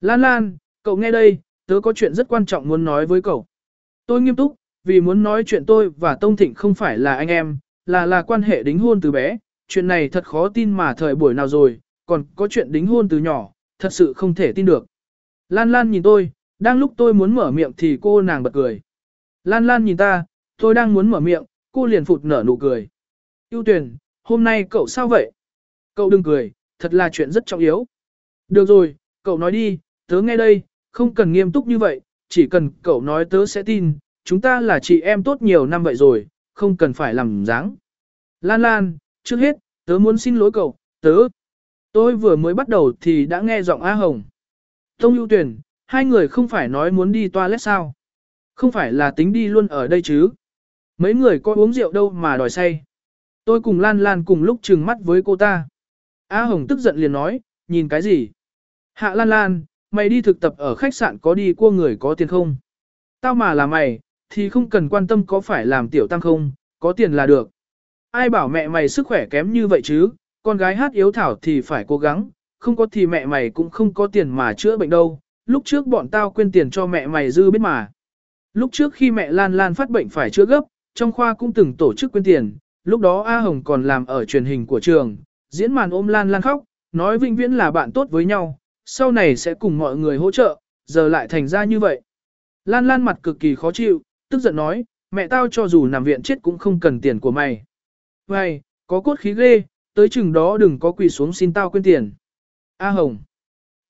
Lan Lan, cậu nghe đây, tớ có chuyện rất quan trọng muốn nói với cậu. Tôi nghiêm túc, vì muốn nói chuyện tôi và Tông Thịnh không phải là anh em, là là quan hệ đính hôn từ bé. Chuyện này thật khó tin mà thời buổi nào rồi, còn có chuyện đính hôn từ nhỏ, thật sự không thể tin được. Lan Lan nhìn tôi, đang lúc tôi muốn mở miệng thì cô nàng bật cười. Lan Lan nhìn ta, tôi đang muốn mở miệng, cô liền phụt nở nụ cười. Yêu tuyển, hôm nay cậu sao vậy? Cậu đừng cười, thật là chuyện rất trọng yếu. Được rồi, cậu nói đi, tớ nghe đây, không cần nghiêm túc như vậy, chỉ cần cậu nói tớ sẽ tin, chúng ta là chị em tốt nhiều năm vậy rồi, không cần phải làm dáng. Lan Lan, trước hết, tớ muốn xin lỗi cậu, tớ. Tôi vừa mới bắt đầu thì đã nghe giọng A Hồng. Tông ưu tuyển, hai người không phải nói muốn đi toilet sao? Không phải là tính đi luôn ở đây chứ? Mấy người có uống rượu đâu mà đòi say. Tôi cùng Lan Lan cùng lúc trừng mắt với cô ta. A Hồng tức giận liền nói, nhìn cái gì? Hạ Lan Lan, mày đi thực tập ở khách sạn có đi cua người có tiền không? Tao mà là mày, thì không cần quan tâm có phải làm tiểu tăng không, có tiền là được. Ai bảo mẹ mày sức khỏe kém như vậy chứ, con gái hát yếu thảo thì phải cố gắng, không có thì mẹ mày cũng không có tiền mà chữa bệnh đâu. Lúc trước bọn tao quên tiền cho mẹ mày dư biết mà. Lúc trước khi mẹ Lan Lan phát bệnh phải chữa gấp, trong khoa cũng từng tổ chức quên tiền, lúc đó A Hồng còn làm ở truyền hình của trường, diễn màn ôm Lan Lan khóc, nói vĩnh viễn là bạn tốt với nhau, sau này sẽ cùng mọi người hỗ trợ, giờ lại thành ra như vậy. Lan Lan mặt cực kỳ khó chịu, tức giận nói, mẹ tao cho dù nằm viện chết cũng không cần tiền của mày. Mày có cốt khí ghê, tới chừng đó đừng có quỳ xuống xin tao quên tiền. A Hồng,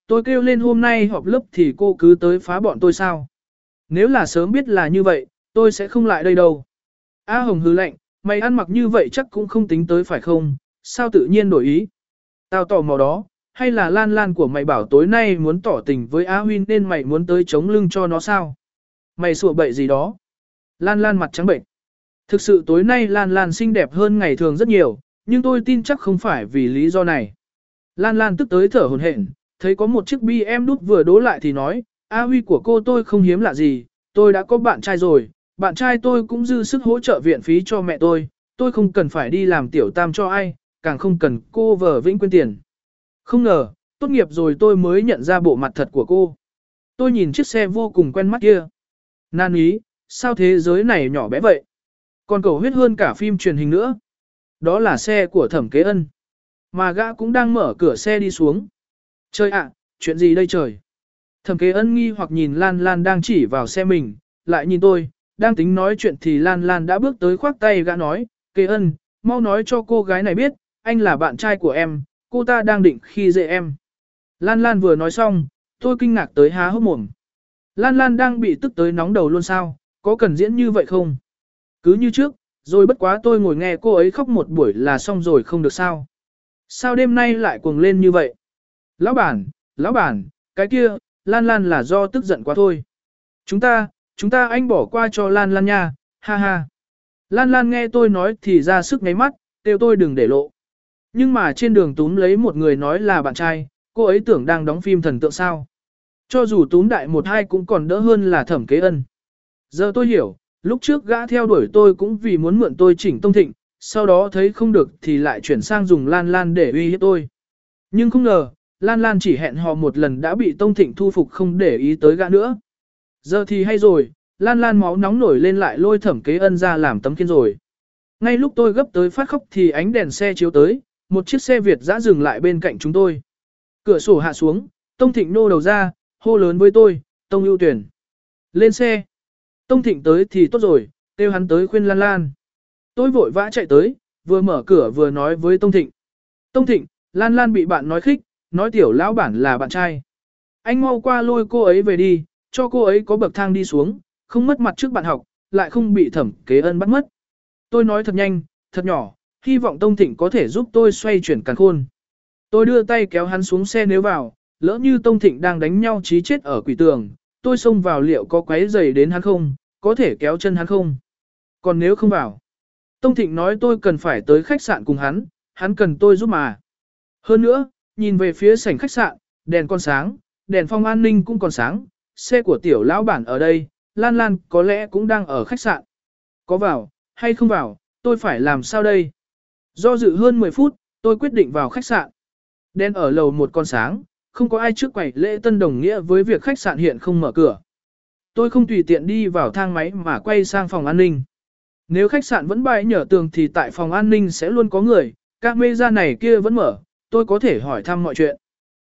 tôi kêu lên hôm nay họp lớp thì cô cứ tới phá bọn tôi sao? Nếu là sớm biết là như vậy, tôi sẽ không lại đây đâu. A Hồng hứ lạnh, mày ăn mặc như vậy chắc cũng không tính tới phải không, sao tự nhiên đổi ý? Tao tò mò đó, hay là lan lan của mày bảo tối nay muốn tỏ tình với A Huyên nên mày muốn tới chống lưng cho nó sao? Mày sủa bậy gì đó? Lan lan mặt trắng bệnh. Thực sự tối nay lan lan xinh đẹp hơn ngày thường rất nhiều, nhưng tôi tin chắc không phải vì lý do này. Lan lan tức tới thở hồn hển, thấy có một chiếc bi em đút vừa đố lại thì nói, A Huy của cô tôi không hiếm lạ gì, tôi đã có bạn trai rồi, bạn trai tôi cũng dư sức hỗ trợ viện phí cho mẹ tôi, tôi không cần phải đi làm tiểu tam cho ai, càng không cần cô vợ vĩnh quên tiền. Không ngờ, tốt nghiệp rồi tôi mới nhận ra bộ mặt thật của cô. Tôi nhìn chiếc xe vô cùng quen mắt kia. Nan ý, sao thế giới này nhỏ bé vậy? Còn cầu huyết hơn cả phim truyền hình nữa. Đó là xe của thẩm kế ân. Mà gã cũng đang mở cửa xe đi xuống. Trời ạ, chuyện gì đây trời? Thẩm kế ân nghi hoặc nhìn Lan Lan đang chỉ vào xe mình, lại nhìn tôi, đang tính nói chuyện thì Lan Lan đã bước tới khoác tay gã nói, kế ân, mau nói cho cô gái này biết, anh là bạn trai của em, cô ta đang định khi dễ em. Lan Lan vừa nói xong, tôi kinh ngạc tới há hốc mồm. Lan Lan đang bị tức tới nóng đầu luôn sao, có cần diễn như vậy không? Cứ như trước, rồi bất quá tôi ngồi nghe cô ấy khóc một buổi là xong rồi không được sao. Sao đêm nay lại cuồng lên như vậy? Lão bản, lão bản, cái kia, Lan Lan là do tức giận quá thôi. Chúng ta, chúng ta anh bỏ qua cho Lan Lan nha, ha ha. Lan Lan nghe tôi nói thì ra sức ngáy mắt, kêu tôi đừng để lộ. Nhưng mà trên đường túm lấy một người nói là bạn trai, cô ấy tưởng đang đóng phim thần tượng sao. Cho dù túm đại một hai cũng còn đỡ hơn là thẩm kế ân. Giờ tôi hiểu, lúc trước gã theo đuổi tôi cũng vì muốn mượn tôi chỉnh tông thịnh, sau đó thấy không được thì lại chuyển sang dùng lan lan để uy hiếp tôi. Nhưng không ngờ, lan lan chỉ hẹn hò một lần đã bị tông thịnh thu phục không để ý tới gã nữa. Giờ thì hay rồi, lan lan máu nóng nổi lên lại lôi thẩm kế ân ra làm tấm kiên rồi. Ngay lúc tôi gấp tới phát khóc thì ánh đèn xe chiếu tới, một chiếc xe Việt dã dừng lại bên cạnh chúng tôi. Cửa sổ hạ xuống, Tông Thịnh nô đầu ra, hô lớn với tôi, Tông ưu tuyển. Lên xe. Tông Thịnh tới thì tốt rồi, kêu hắn tới khuyên Lan Lan. Tôi vội vã chạy tới, vừa mở cửa vừa nói với Tông Thịnh. Tông Thịnh, Lan Lan bị bạn nói khích, nói tiểu lão bản là bạn trai. Anh mau qua lôi cô ấy về đi, cho cô ấy có bậc thang đi xuống, không mất mặt trước bạn học, lại không bị thẩm kế ân bắt mất. Tôi nói thật nhanh, thật nhỏ, hy vọng Tông Thịnh có thể giúp tôi xoay chuyển càn khôn. Tôi đưa tay kéo hắn xuống xe nếu vào, lỡ như Tông Thịnh đang đánh nhau chí chết ở quỷ tường, tôi xông vào liệu có quấy giày đến hắn không, có thể kéo chân hắn không. Còn nếu không vào, Tông Thịnh nói tôi cần phải tới khách sạn cùng hắn, hắn cần tôi giúp mà. Hơn nữa, nhìn về phía sảnh khách sạn, đèn còn sáng, đèn phong an ninh cũng còn sáng, xe của tiểu lão bản ở đây, Lan Lan có lẽ cũng đang ở khách sạn. Có vào, hay không vào, tôi phải làm sao đây? Do dự hơn 10 phút, tôi quyết định vào khách sạn. Đen ở lầu một con sáng, không có ai trước quầy lễ tân đồng nghĩa với việc khách sạn hiện không mở cửa. Tôi không tùy tiện đi vào thang máy mà quay sang phòng an ninh. Nếu khách sạn vẫn bày nhở tường thì tại phòng an ninh sẽ luôn có người, các mê ra này kia vẫn mở, tôi có thể hỏi thăm mọi chuyện.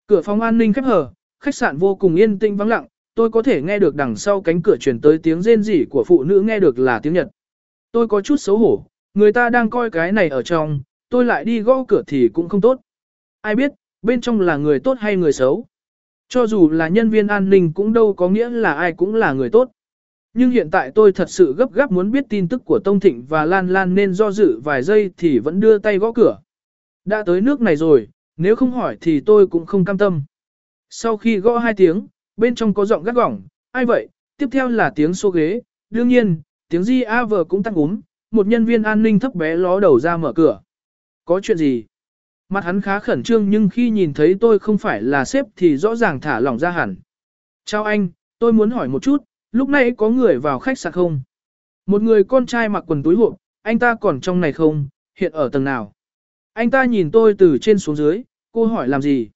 Cửa phòng an ninh khép hờ, khách sạn vô cùng yên tĩnh vắng lặng, tôi có thể nghe được đằng sau cánh cửa truyền tới tiếng rên rỉ của phụ nữ nghe được là tiếng Nhật. Tôi có chút xấu hổ, người ta đang coi cái này ở trong, tôi lại đi gõ cửa thì cũng không tốt. Ai biết, bên trong là người tốt hay người xấu. Cho dù là nhân viên an ninh cũng đâu có nghĩa là ai cũng là người tốt. Nhưng hiện tại tôi thật sự gấp gáp muốn biết tin tức của Tông Thịnh và Lan Lan nên do dự vài giây thì vẫn đưa tay gõ cửa. Đã tới nước này rồi, nếu không hỏi thì tôi cũng không cam tâm. Sau khi gõ hai tiếng, bên trong có giọng gắt gỏng, ai vậy, tiếp theo là tiếng xô ghế, đương nhiên, tiếng di a vờ cũng tăng úm, một nhân viên an ninh thấp bé ló đầu ra mở cửa. Có chuyện gì? Mặt hắn khá khẩn trương nhưng khi nhìn thấy tôi không phải là sếp thì rõ ràng thả lỏng ra hẳn. Chào anh, tôi muốn hỏi một chút, lúc nãy có người vào khách sạn không? Một người con trai mặc quần túi hộp, anh ta còn trong này không, hiện ở tầng nào? Anh ta nhìn tôi từ trên xuống dưới, cô hỏi làm gì?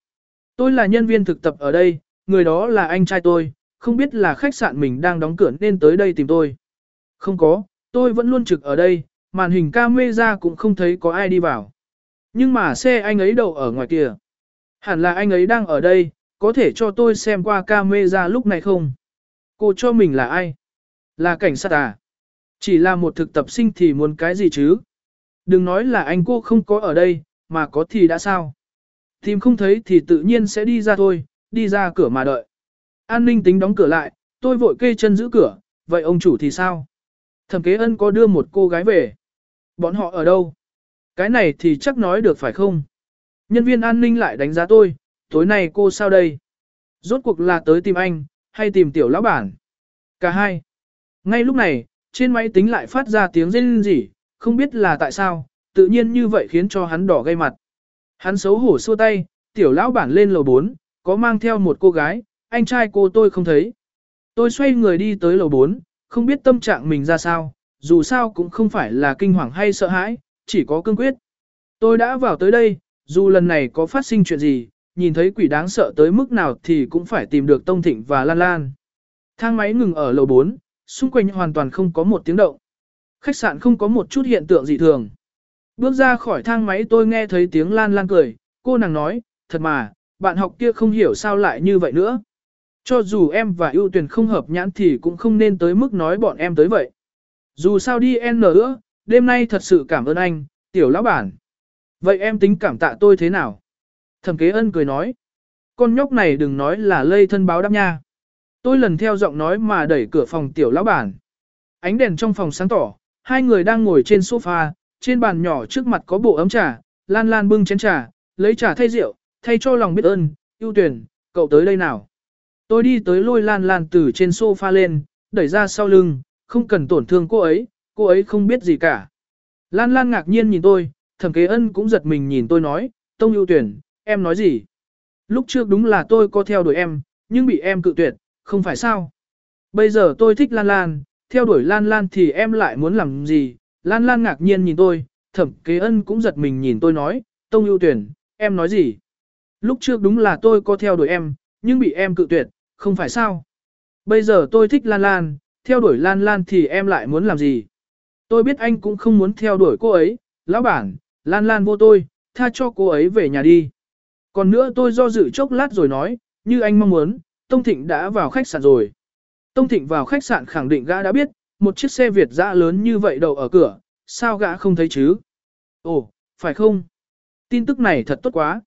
Tôi là nhân viên thực tập ở đây, người đó là anh trai tôi, không biết là khách sạn mình đang đóng cửa nên tới đây tìm tôi. Không có, tôi vẫn luôn trực ở đây, màn hình camera cũng không thấy có ai đi vào. Nhưng mà xe anh ấy đậu ở ngoài kia. Hẳn là anh ấy đang ở đây, có thể cho tôi xem qua camera lúc này không? Cô cho mình là ai? Là cảnh sát à? Chỉ là một thực tập sinh thì muốn cái gì chứ? Đừng nói là anh cô không có ở đây, mà có thì đã sao? Tìm không thấy thì tự nhiên sẽ đi ra thôi, đi ra cửa mà đợi. An ninh tính đóng cửa lại, tôi vội kê chân giữ cửa, vậy ông chủ thì sao? Thẩm kế ân có đưa một cô gái về. Bọn họ ở đâu? Cái này thì chắc nói được phải không? Nhân viên an ninh lại đánh giá tôi, tối nay cô sao đây? Rốt cuộc là tới tìm anh, hay tìm tiểu lão bản? Cả hai. Ngay lúc này, trên máy tính lại phát ra tiếng rên rỉ, không biết là tại sao, tự nhiên như vậy khiến cho hắn đỏ gây mặt. Hắn xấu hổ xua tay, tiểu lão bản lên lầu 4, có mang theo một cô gái, anh trai cô tôi không thấy. Tôi xoay người đi tới lầu 4, không biết tâm trạng mình ra sao, dù sao cũng không phải là kinh hoàng hay sợ hãi, chỉ có cương quyết. Tôi đã vào tới đây, dù lần này có phát sinh chuyện gì, nhìn thấy quỷ đáng sợ tới mức nào thì cũng phải tìm được Tông Thịnh và Lan Lan. Thang máy ngừng ở lầu 4, xung quanh hoàn toàn không có một tiếng động. Khách sạn không có một chút hiện tượng dị thường. Bước ra khỏi thang máy tôi nghe thấy tiếng Lan Lan cười, cô nàng nói, thật mà, bạn học kia không hiểu sao lại như vậy nữa. Cho dù em và ưu tuyển không hợp nhãn thì cũng không nên tới mức nói bọn em tới vậy. Dù sao đi N nữa, đêm nay thật sự cảm ơn anh, tiểu lão bản. Vậy em tính cảm tạ tôi thế nào? Thẩm kế ân cười nói. Con nhóc này đừng nói là lây thân báo đáp nha. Tôi lần theo giọng nói mà đẩy cửa phòng tiểu lão bản. Ánh đèn trong phòng sáng tỏ, hai người đang ngồi trên sofa, trên bàn nhỏ trước mặt có bộ ấm trà, lan lan bưng chén trà, lấy trà thay rượu, thay cho lòng biết ơn, ưu tuyển, cậu tới đây nào. Tôi đi tới lôi lan lan từ trên sofa lên, đẩy ra sau lưng, không cần tổn thương cô ấy, cô ấy không biết gì cả. Lan lan ngạc nhiên nhìn tôi, thẩm kế ân cũng giật mình nhìn tôi nói, tông ưu tuyển, em nói gì? Lúc trước đúng là tôi có theo đuổi em, nhưng bị em cự tuyệt, không phải sao? Bây giờ tôi thích Lan Lan, theo đuổi Lan Lan thì em lại muốn làm gì? Lan Lan ngạc nhiên nhìn tôi, thẩm kế ân cũng giật mình nhìn tôi nói, Tông ưu tuyển, em nói gì? Lúc trước đúng là tôi có theo đuổi em, nhưng bị em cự tuyệt, không phải sao? Bây giờ tôi thích Lan Lan, theo đuổi Lan Lan thì em lại muốn làm gì? Tôi biết anh cũng không muốn theo đuổi cô ấy, lão bản, Lan Lan vô tôi, tha cho cô ấy về nhà đi. Còn nữa tôi do dự chốc lát rồi nói, như anh mong muốn, Tông Thịnh đã vào khách sạn rồi. Tông Thịnh vào khách sạn khẳng định gã đã biết, một chiếc xe Việt dã lớn như vậy đậu ở cửa, sao gã không thấy chứ? Ồ, phải không? Tin tức này thật tốt quá.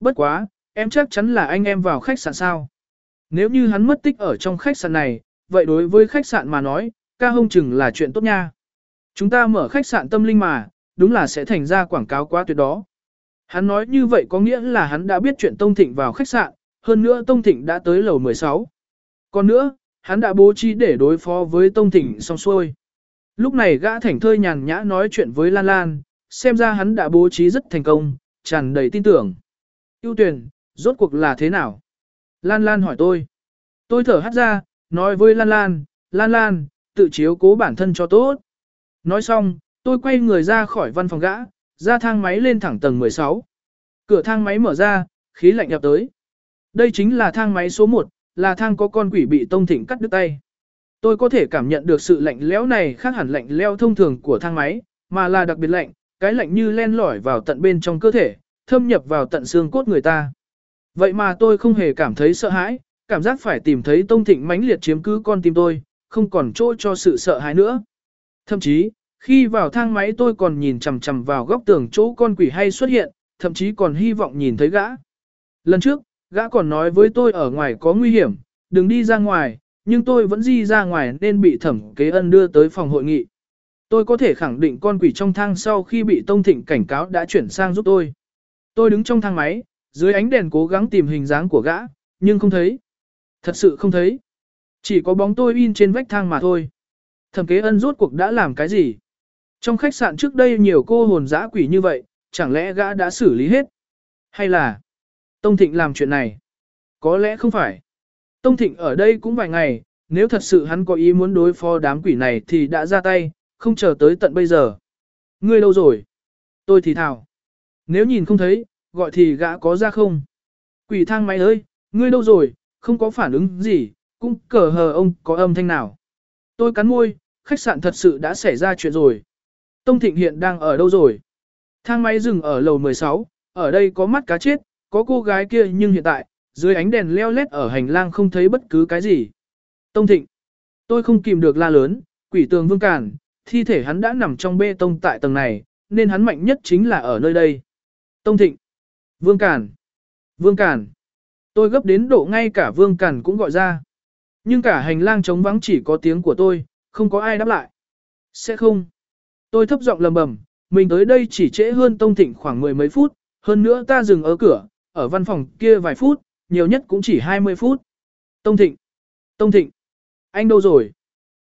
Bất quá, em chắc chắn là anh em vào khách sạn sao? Nếu như hắn mất tích ở trong khách sạn này, vậy đối với khách sạn mà nói, ca hông chừng là chuyện tốt nha. Chúng ta mở khách sạn tâm linh mà, đúng là sẽ thành ra quảng cáo quá tuyệt đó. Hắn nói như vậy có nghĩa là hắn đã biết chuyện Tông Thịnh vào khách sạn, hơn nữa Tông Thịnh đã tới lầu 16. Còn nữa, hắn đã bố trí để đối phó với Tông Thịnh xong xuôi. Lúc này gã thảnh thơi nhàn nhã nói chuyện với Lan Lan, xem ra hắn đã bố trí rất thành công, tràn đầy tin tưởng. Yêu tuyển, rốt cuộc là thế nào? Lan Lan hỏi tôi. Tôi thở hắt ra, nói với Lan Lan, Lan Lan, tự chiếu cố bản thân cho tốt. Nói xong, tôi quay người ra khỏi văn phòng gã, ra thang máy lên thẳng tầng 16. Cửa thang máy mở ra, khí lạnh nhập tới. Đây chính là thang máy số 1, là thang có con quỷ bị Tông Thịnh cắt đứt tay. Tôi có thể cảm nhận được sự lạnh lẽo này khác hẳn lạnh lẽo thông thường của thang máy, mà là đặc biệt lạnh, cái lạnh như len lỏi vào tận bên trong cơ thể, thâm nhập vào tận xương cốt người ta. Vậy mà tôi không hề cảm thấy sợ hãi, cảm giác phải tìm thấy Tông Thịnh mãnh liệt chiếm cứ con tim tôi, không còn chỗ cho sự sợ hãi nữa. Thậm chí, khi vào thang máy tôi còn nhìn chằm chằm vào góc tường chỗ con quỷ hay xuất hiện, thậm chí còn hy vọng nhìn thấy gã. Lần trước, gã còn nói với tôi ở ngoài có nguy hiểm, đừng đi ra ngoài, nhưng tôi vẫn di ra ngoài nên bị thẩm kế ân đưa tới phòng hội nghị. Tôi có thể khẳng định con quỷ trong thang sau khi bị Tông Thịnh cảnh cáo đã chuyển sang giúp tôi. Tôi đứng trong thang máy, dưới ánh đèn cố gắng tìm hình dáng của gã, nhưng không thấy. Thật sự không thấy. Chỉ có bóng tôi in trên vách thang mà thôi. Thẩm kế ân rốt cuộc đã làm cái gì? Trong khách sạn trước đây nhiều cô hồn dã quỷ như vậy, chẳng lẽ gã đã xử lý hết? Hay là Tông Thịnh làm chuyện này? Có lẽ không phải. Tông Thịnh ở đây cũng vài ngày, nếu thật sự hắn có ý muốn đối phó đám quỷ này thì đã ra tay, không chờ tới tận bây giờ. Ngươi đâu rồi? Tôi thì thào. Nếu nhìn không thấy, gọi thì gã có ra không? Quỷ thang máy ơi, ngươi đâu rồi? Không có phản ứng gì, cũng cờ hờ ông có âm thanh nào. Tôi cắn môi, khách sạn thật sự đã xảy ra chuyện rồi. Tông Thịnh hiện đang ở đâu rồi? Thang máy dừng ở lầu 16, ở đây có mắt cá chết, có cô gái kia nhưng hiện tại, dưới ánh đèn leo lét ở hành lang không thấy bất cứ cái gì. Tông Thịnh. Tôi không kìm được la lớn, quỷ tường vương cản, thi thể hắn đã nằm trong bê tông tại tầng này, nên hắn mạnh nhất chính là ở nơi đây. Tông Thịnh. Vương Cản. Vương Cản. Tôi gấp đến độ ngay cả Vương Cản cũng gọi ra. Nhưng cả hành lang trống vắng chỉ có tiếng của tôi, không có ai đáp lại. Sẽ không. Tôi thấp giọng lầm bầm, mình tới đây chỉ trễ hơn Tông Thịnh khoảng mười mấy phút, hơn nữa ta dừng ở cửa, ở văn phòng kia vài phút, nhiều nhất cũng chỉ 20 phút. Tông Thịnh. Tông Thịnh. Anh đâu rồi?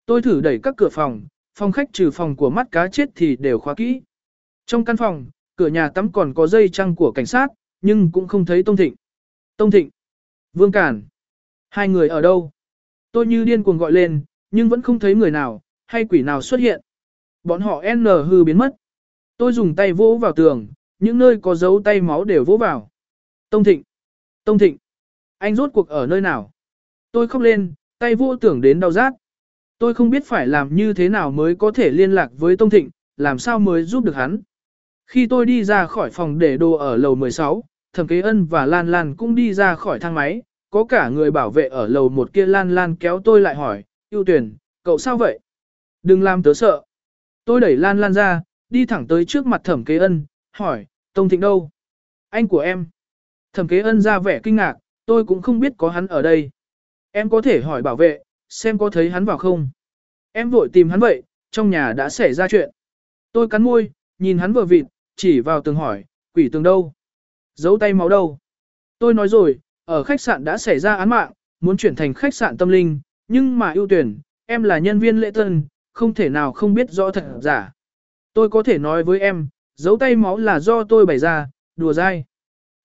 Tôi thử đẩy các cửa phòng, phòng khách trừ phòng của mắt cá chết thì đều khóa kỹ. Trong căn phòng, cửa nhà tắm còn có dây trăng của cảnh sát, nhưng cũng không thấy Tông Thịnh. Tông Thịnh. Vương Cản. Hai người ở đâu? Tôi như điên cuồng gọi lên, nhưng vẫn không thấy người nào, hay quỷ nào xuất hiện. Bọn họ N hư biến mất. Tôi dùng tay vỗ vào tường, những nơi có dấu tay máu đều vỗ vào. Tông Thịnh. Tông Thịnh. Anh rốt cuộc ở nơi nào? Tôi khóc lên, tay vỗ tưởng đến đau rát. Tôi không biết phải làm như thế nào mới có thể liên lạc với Tông Thịnh, làm sao mới giúp được hắn. Khi tôi đi ra khỏi phòng để đồ ở lầu 16, Thẩm Kế Ân và Lan Lan cũng đi ra khỏi thang máy, có cả người bảo vệ ở lầu một kia Lan Lan kéo tôi lại hỏi, yêu tuyển, cậu sao vậy? Đừng làm tớ sợ. Tôi đẩy Lan Lan ra, đi thẳng tới trước mặt Thẩm Kế Ân, hỏi, Tông Thịnh đâu? Anh của em. Thẩm Kế Ân ra vẻ kinh ngạc, tôi cũng không biết có hắn ở đây. Em có thể hỏi bảo vệ, xem có thấy hắn vào không. Em vội tìm hắn vậy, trong nhà đã xảy ra chuyện. Tôi cắn môi, nhìn hắn vừa vịt, chỉ vào tường hỏi, quỷ tường đâu? Giấu tay máu đâu? Tôi nói rồi, ở khách sạn đã xảy ra án mạng, muốn chuyển thành khách sạn tâm linh, nhưng mà ưu tuyển, em là nhân viên lễ tân, không thể nào không biết rõ thật giả. Tôi có thể nói với em, giấu tay máu là do tôi bày ra, đùa dai.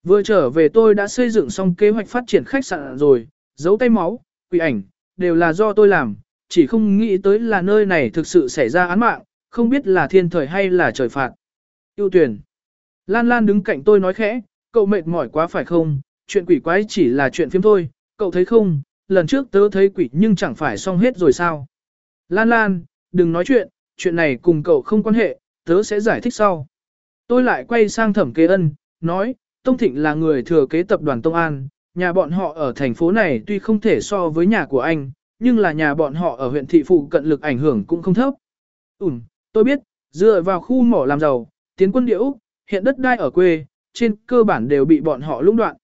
Vừa trở về tôi đã xây dựng xong kế hoạch phát triển khách sạn rồi, giấu tay máu, quỷ ảnh, đều là do tôi làm, chỉ không nghĩ tới là nơi này thực sự xảy ra án mạng, không biết là thiên thời hay là trời phạt. Yêu tuyển. Lan Lan đứng cạnh tôi nói khẽ, cậu mệt mỏi quá phải không, chuyện quỷ quái chỉ là chuyện phim thôi, cậu thấy không, lần trước tớ thấy quỷ nhưng chẳng phải xong hết rồi sao. Lan Lan, đừng nói chuyện, chuyện này cùng cậu không quan hệ, tớ sẽ giải thích sau. Tôi lại quay sang thẩm kế ân, nói, Tông Thịnh là người thừa kế tập đoàn Tông An, nhà bọn họ ở thành phố này tuy không thể so với nhà của anh, nhưng là nhà bọn họ ở huyện thị phụ cận lực ảnh hưởng cũng không thấp. Ừm, tôi biết, dựa vào khu mỏ làm giàu, tiến quân điệu, hiện đất đai ở quê, trên cơ bản đều bị bọn họ lũng đoạn.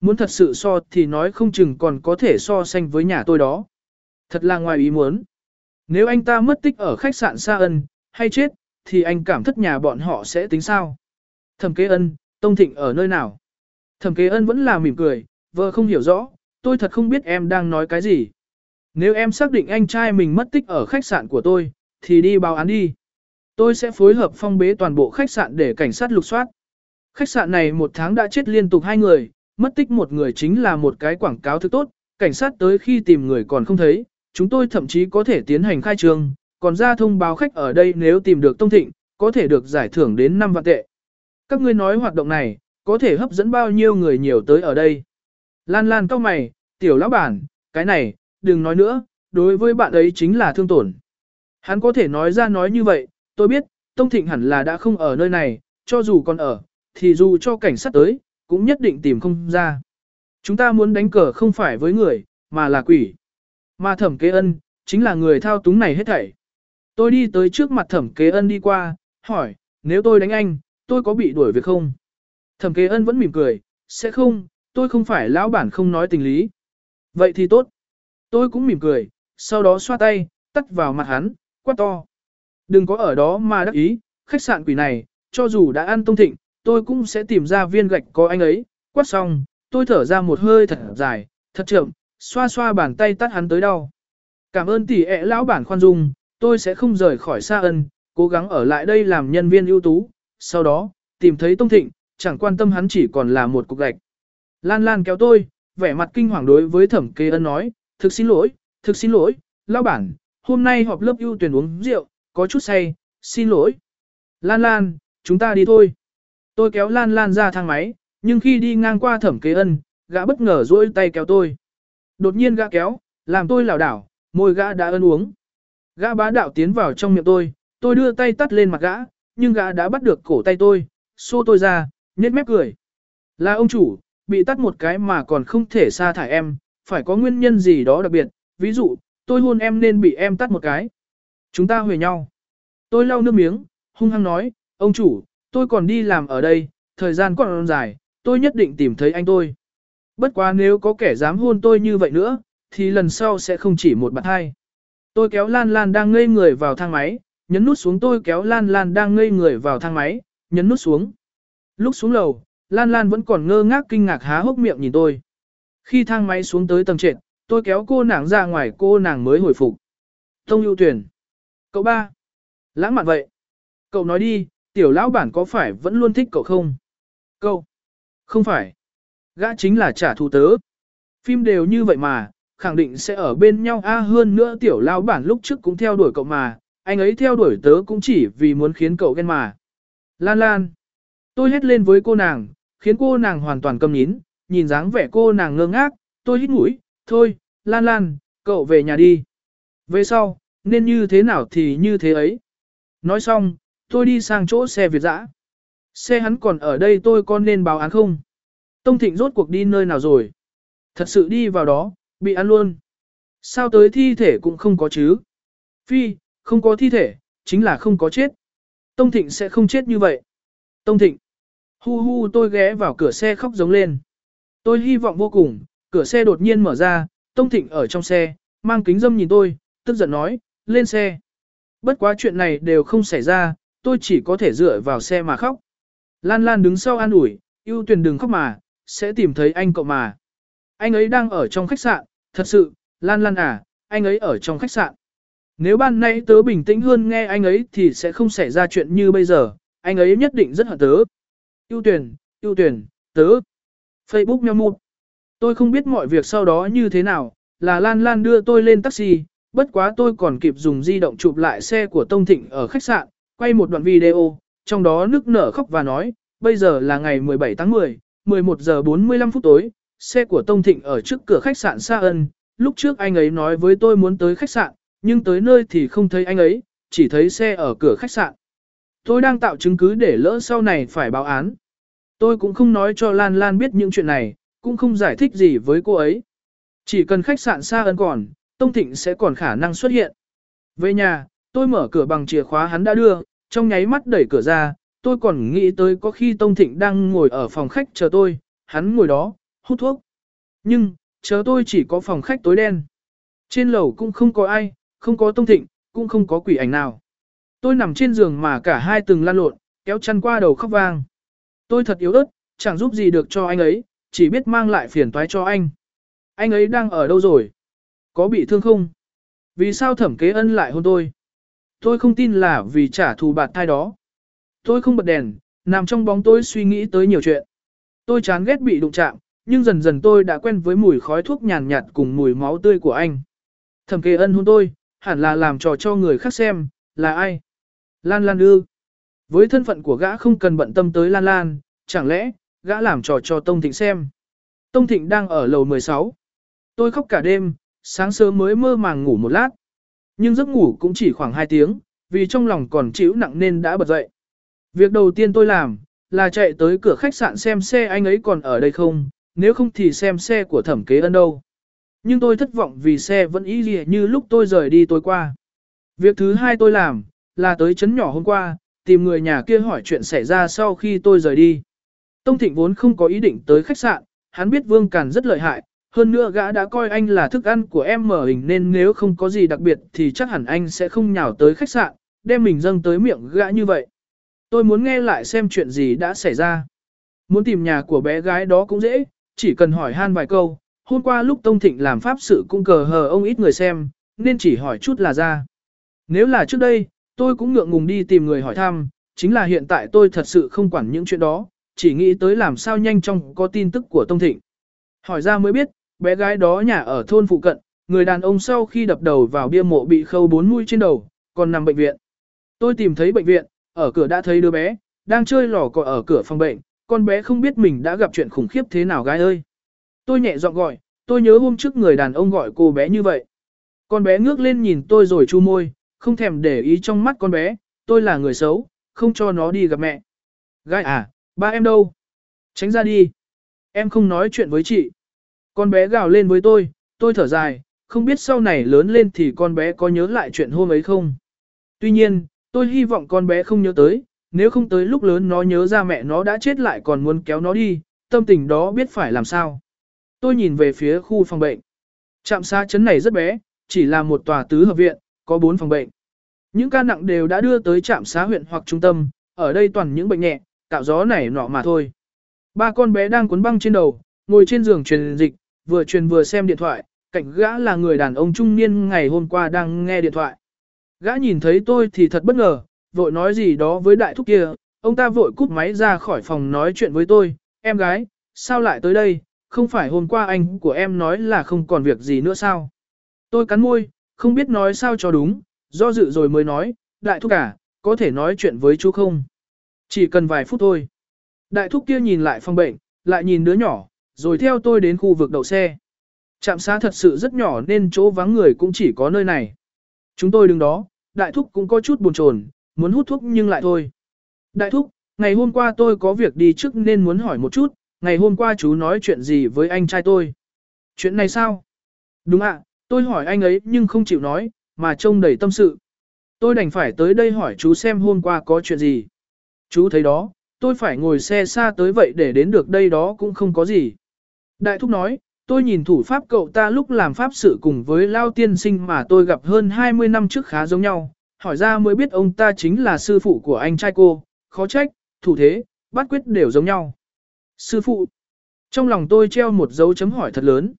Muốn thật sự so thì nói không chừng còn có thể so sánh với nhà tôi đó. Thật là ngoài ý muốn. Nếu anh ta mất tích ở khách sạn Sa Ân, hay chết, thì anh cảm thất nhà bọn họ sẽ tính sao? Thẩm kế ân, Tông Thịnh ở nơi nào? Thẩm kế ân vẫn là mỉm cười, vợ không hiểu rõ, tôi thật không biết em đang nói cái gì. Nếu em xác định anh trai mình mất tích ở khách sạn của tôi, thì đi báo án đi. Tôi sẽ phối hợp phong bế toàn bộ khách sạn để cảnh sát lục soát. Khách sạn này một tháng đã chết liên tục hai người, mất tích một người chính là một cái quảng cáo thực tốt, cảnh sát tới khi tìm người còn không thấy, chúng tôi thậm chí có thể tiến hành khai trương, còn ra thông báo khách ở đây nếu tìm được Tông Thịnh, có thể được giải thưởng đến 5 vạn tệ. Các ngươi nói hoạt động này, có thể hấp dẫn bao nhiêu người nhiều tới ở đây. Lan Lan cau mày, tiểu lão bản, cái này, đừng nói nữa, đối với bạn ấy chính là thương tổn. Hắn có thể nói ra nói như vậy, tôi biết, Tông Thịnh hẳn là đã không ở nơi này, cho dù còn ở, thì dù cho cảnh sát tới, cũng nhất định tìm không ra. Chúng ta muốn đánh cờ không phải với người, mà là quỷ. Mà thẩm kế ân, chính là người thao túng này hết thảy. Tôi đi tới trước mặt thẩm kế ân đi qua, hỏi, nếu tôi đánh anh, tôi có bị đuổi việc không? Thẩm kế ân vẫn mỉm cười, sẽ không, tôi không phải lão bản không nói tình lý. Vậy thì tốt. Tôi cũng mỉm cười, sau đó xoa tay, tắt vào mặt hắn, quát to. Đừng có ở đó mà đắc ý, khách sạn quỷ này, cho dù đã ăn tông thịnh, tôi cũng sẽ tìm ra viên gạch có anh ấy, quát xong, tôi thở ra một hơi thật dài, thật chậm, xoa xoa bàn tay tắt hắn tới đau. Cảm ơn tỷ ẹ lão bản khoan dung, tôi sẽ không rời khỏi xa ân, cố gắng ở lại đây làm nhân viên ưu tú, sau đó, tìm thấy Tông Thịnh, chẳng quan tâm hắn chỉ còn là một cục gạch. Lan Lan kéo tôi, vẻ mặt kinh hoàng đối với thẩm kê ân nói, thực xin lỗi, thực xin lỗi, lão bản, hôm nay họp lớp ưu tuyển uống rượu, có chút say, xin lỗi. Lan Lan, chúng ta đi thôi. Tôi kéo Lan Lan ra thang máy, nhưng khi đi ngang qua thẩm kế ân, gã bất ngờ duỗi tay kéo tôi. Đột nhiên gã kéo, làm tôi lảo đảo, môi gã đã ân uống. Gã bá đạo tiến vào trong miệng tôi, tôi đưa tay tắt lên mặt gã, nhưng gã đã bắt được cổ tay tôi, xô tôi ra, nhếch mép cười. Là ông chủ, bị tắt một cái mà còn không thể sa thải em, phải có nguyên nhân gì đó đặc biệt, ví dụ, tôi hôn em nên bị em tắt một cái. Chúng ta huề nhau. Tôi lau nước miếng, hung hăng nói, ông chủ, tôi còn đi làm ở đây, thời gian còn dài, tôi nhất định tìm thấy anh tôi. Bất quá nếu có kẻ dám hôn tôi như vậy nữa, thì lần sau sẽ không chỉ một bạn hai. Tôi kéo Lan Lan đang ngây người vào thang máy, nhấn nút xuống tôi kéo Lan Lan đang ngây người vào thang máy, nhấn nút xuống. Lúc xuống lầu, Lan Lan vẫn còn ngơ ngác kinh ngạc há hốc miệng nhìn tôi. Khi thang máy xuống tới tầng trệt, tôi kéo cô nàng ra ngoài cô nàng mới hồi phục. Tông ưu tuyển. Cậu ba. Lãng mạn vậy. Cậu nói đi, tiểu lão bản có phải vẫn luôn thích cậu không? Cậu. Không phải. Gã chính là trả thù tớ. Phim đều như vậy mà, khẳng định sẽ ở bên nhau a hơn nữa tiểu lão bản lúc trước cũng theo đuổi cậu mà, anh ấy theo đuổi tớ cũng chỉ vì muốn khiến cậu ghen mà. Lan Lan. Tôi hét lên với cô nàng, khiến cô nàng hoàn toàn câm nhín, nhìn dáng vẻ cô nàng ngơ ngác, tôi hít mũi, thôi, Lan Lan, cậu về nhà đi. Về sau, nên như thế nào thì như thế ấy. Nói xong, tôi đi sang chỗ xe Việt dã. Xe hắn còn ở đây tôi có nên báo án không? Tông Thịnh rốt cuộc đi nơi nào rồi? Thật sự đi vào đó, bị ăn luôn. Sao tới thi thể cũng không có chứ? Phi, không có thi thể, chính là không có chết. Tông Thịnh sẽ không chết như vậy. Tông Thịnh. Hu hu tôi ghé vào cửa xe khóc giống lên. Tôi hy vọng vô cùng, cửa xe đột nhiên mở ra, Tông Thịnh ở trong xe, mang kính dâm nhìn tôi, tức giận nói, lên xe. Bất quá chuyện này đều không xảy ra, tôi chỉ có thể dựa vào xe mà khóc. Lan Lan đứng sau an ủi, ưu tuyển đừng khóc mà, sẽ tìm thấy anh cậu mà. Anh ấy đang ở trong khách sạn, thật sự, Lan Lan à, anh ấy ở trong khách sạn. Nếu ban nãy tớ bình tĩnh hơn nghe anh ấy thì sẽ không xảy ra chuyện như bây giờ, anh ấy nhất định rất hận tớ. Ưu tuyển, ưu tuyển, tớ. Facebook meo mụt. Tôi không biết mọi việc sau đó như thế nào, là Lan Lan đưa tôi lên taxi, bất quá tôi còn kịp dùng di động chụp lại xe của Tông Thịnh ở khách sạn, quay một đoạn video, trong đó nước nở khóc và nói, bây giờ là ngày 17 tháng 10, 11 giờ 45 phút tối, xe của Tông Thịnh ở trước cửa khách sạn Sa Ân, lúc trước anh ấy nói với tôi muốn tới khách sạn, nhưng tới nơi thì không thấy anh ấy, chỉ thấy xe ở cửa khách sạn. Tôi đang tạo chứng cứ để lỡ sau này phải báo án. Tôi cũng không nói cho Lan Lan biết những chuyện này, cũng không giải thích gì với cô ấy. Chỉ cần khách sạn Sa Ân còn, Tông Thịnh sẽ còn khả năng xuất hiện. Về nhà, tôi mở cửa bằng chìa khóa hắn đã đưa, trong nháy mắt đẩy cửa ra, tôi còn nghĩ tới có khi Tông Thịnh đang ngồi ở phòng khách chờ tôi, hắn ngồi đó, hút thuốc. Nhưng, chờ tôi chỉ có phòng khách tối đen. Trên lầu cũng không có ai, không có Tông Thịnh, cũng không có quỷ ảnh nào. Tôi nằm trên giường mà cả hai từng lan lộn, kéo chăn qua đầu khóc vang. Tôi thật yếu ớt, chẳng giúp gì được cho anh ấy, chỉ biết mang lại phiền toái cho anh. Anh ấy đang ở đâu rồi? Có bị thương không? Vì sao thẩm kế ân lại hôn tôi? Tôi không tin là vì trả thù bạt thai đó. Tôi không bật đèn, nằm trong bóng tối suy nghĩ tới nhiều chuyện. Tôi chán ghét bị đụng chạm, nhưng dần dần tôi đã quen với mùi khói thuốc nhàn nhạt cùng mùi máu tươi của anh. Thẩm kế ân hôn tôi, hẳn là làm trò cho người khác xem, là ai? Lan Lan ư? Với thân phận của gã không cần bận tâm tới Lan Lan, chẳng lẽ, gã làm trò cho Tông Thịnh xem? Tông Thịnh đang ở lầu 16. Tôi khóc cả đêm, sáng sớm mới mơ màng ngủ một lát. Nhưng giấc ngủ cũng chỉ khoảng 2 tiếng, vì trong lòng còn chịu nặng nên đã bật dậy. Việc đầu tiên tôi làm, là chạy tới cửa khách sạn xem xe anh ấy còn ở đây không, nếu không thì xem xe của thẩm kế ân đâu. Nhưng tôi thất vọng vì xe vẫn ý gì như lúc tôi rời đi tối qua. Việc thứ hai tôi làm, là tới chấn nhỏ hôm qua, tìm người nhà kia hỏi chuyện xảy ra sau khi tôi rời đi. Tông Thịnh vốn không có ý định tới khách sạn, hắn biết Vương Càn rất lợi hại, hơn nữa gã đã coi anh là thức ăn của em mở hình nên nếu không có gì đặc biệt thì chắc hẳn anh sẽ không nhào tới khách sạn, đem mình dâng tới miệng gã như vậy. Tôi muốn nghe lại xem chuyện gì đã xảy ra. Muốn tìm nhà của bé gái đó cũng dễ, chỉ cần hỏi han vài câu. Hôm qua lúc Tông Thịnh làm pháp sự cũng cờ hờ ông ít người xem, nên chỉ hỏi chút là ra. Nếu là trước đây, tôi cũng ngượng ngùng đi tìm người hỏi thăm, chính là hiện tại tôi thật sự không quản những chuyện đó, chỉ nghĩ tới làm sao nhanh chóng có tin tức của Tông Thịnh. Hỏi ra mới biết, bé gái đó nhà ở thôn phụ cận, người đàn ông sau khi đập đầu vào bia mộ bị khâu bốn mũi trên đầu, còn nằm bệnh viện. Tôi tìm thấy bệnh viện, ở cửa đã thấy đứa bé, đang chơi lò cọ ở cửa phòng bệnh, con bé không biết mình đã gặp chuyện khủng khiếp thế nào gái ơi. Tôi nhẹ giọng gọi, tôi nhớ hôm trước người đàn ông gọi cô bé như vậy. Con bé ngước lên nhìn tôi rồi chu môi, không thèm để ý trong mắt con bé, tôi là người xấu, không cho nó đi gặp mẹ. Gái à, ba em đâu? Tránh ra đi. Em không nói chuyện với chị. Con bé gào lên với tôi, tôi thở dài, không biết sau này lớn lên thì con bé có nhớ lại chuyện hôm ấy không. Tuy nhiên, tôi hy vọng con bé không nhớ tới, nếu không tới lúc lớn nó nhớ ra mẹ nó đã chết lại còn muốn kéo nó đi, tâm tình đó biết phải làm sao. Tôi nhìn về phía khu phòng bệnh. Trạm xa chấn này rất bé, chỉ là một tòa tứ hợp viện, có 4 phòng bệnh. Những ca nặng đều đã đưa tới trạm xá huyện hoặc trung tâm, ở đây toàn những bệnh nhẹ, tạo gió này nọ mà thôi. Ba con bé đang cuốn băng trên đầu, ngồi trên giường truyền dịch, vừa truyền vừa xem điện thoại, cạnh gã là người đàn ông trung niên ngày hôm qua đang nghe điện thoại. Gã nhìn thấy tôi thì thật bất ngờ, vội nói gì đó với đại thúc kia, ông ta vội cút máy ra khỏi phòng nói chuyện với tôi, em gái, sao lại tới đây, không phải hôm qua anh của em nói là không còn việc gì nữa sao? Tôi cắn môi, không biết nói sao cho đúng, do dự rồi mới nói, đại thúc à, có thể nói chuyện với chú không? Chỉ cần vài phút thôi. Đại thúc kia nhìn lại phòng bệnh, lại nhìn đứa nhỏ, rồi theo tôi đến khu vực đậu xe. Trạm xá thật sự rất nhỏ nên chỗ vắng người cũng chỉ có nơi này. Chúng tôi đứng đó, đại thúc cũng có chút buồn chồn, muốn hút thuốc nhưng lại thôi. Đại thúc, ngày hôm qua tôi có việc đi trước nên muốn hỏi một chút, ngày hôm qua chú nói chuyện gì với anh trai tôi? Chuyện này sao? Đúng ạ, tôi hỏi anh ấy nhưng không chịu nói, mà trông đầy tâm sự. Tôi đành phải tới đây hỏi chú xem hôm qua có chuyện gì. Chú thấy đó, tôi phải ngồi xe xa tới vậy để đến được đây đó cũng không có gì. Đại thúc nói, tôi nhìn thủ pháp cậu ta lúc làm pháp sự cùng với Lao tiên sinh mà tôi gặp hơn 20 năm trước khá giống nhau, hỏi ra mới biết ông ta chính là sư phụ của anh trai cô, khó trách, thủ thế, bắt quyết đều giống nhau. Sư phụ, trong lòng tôi treo một dấu chấm hỏi thật lớn.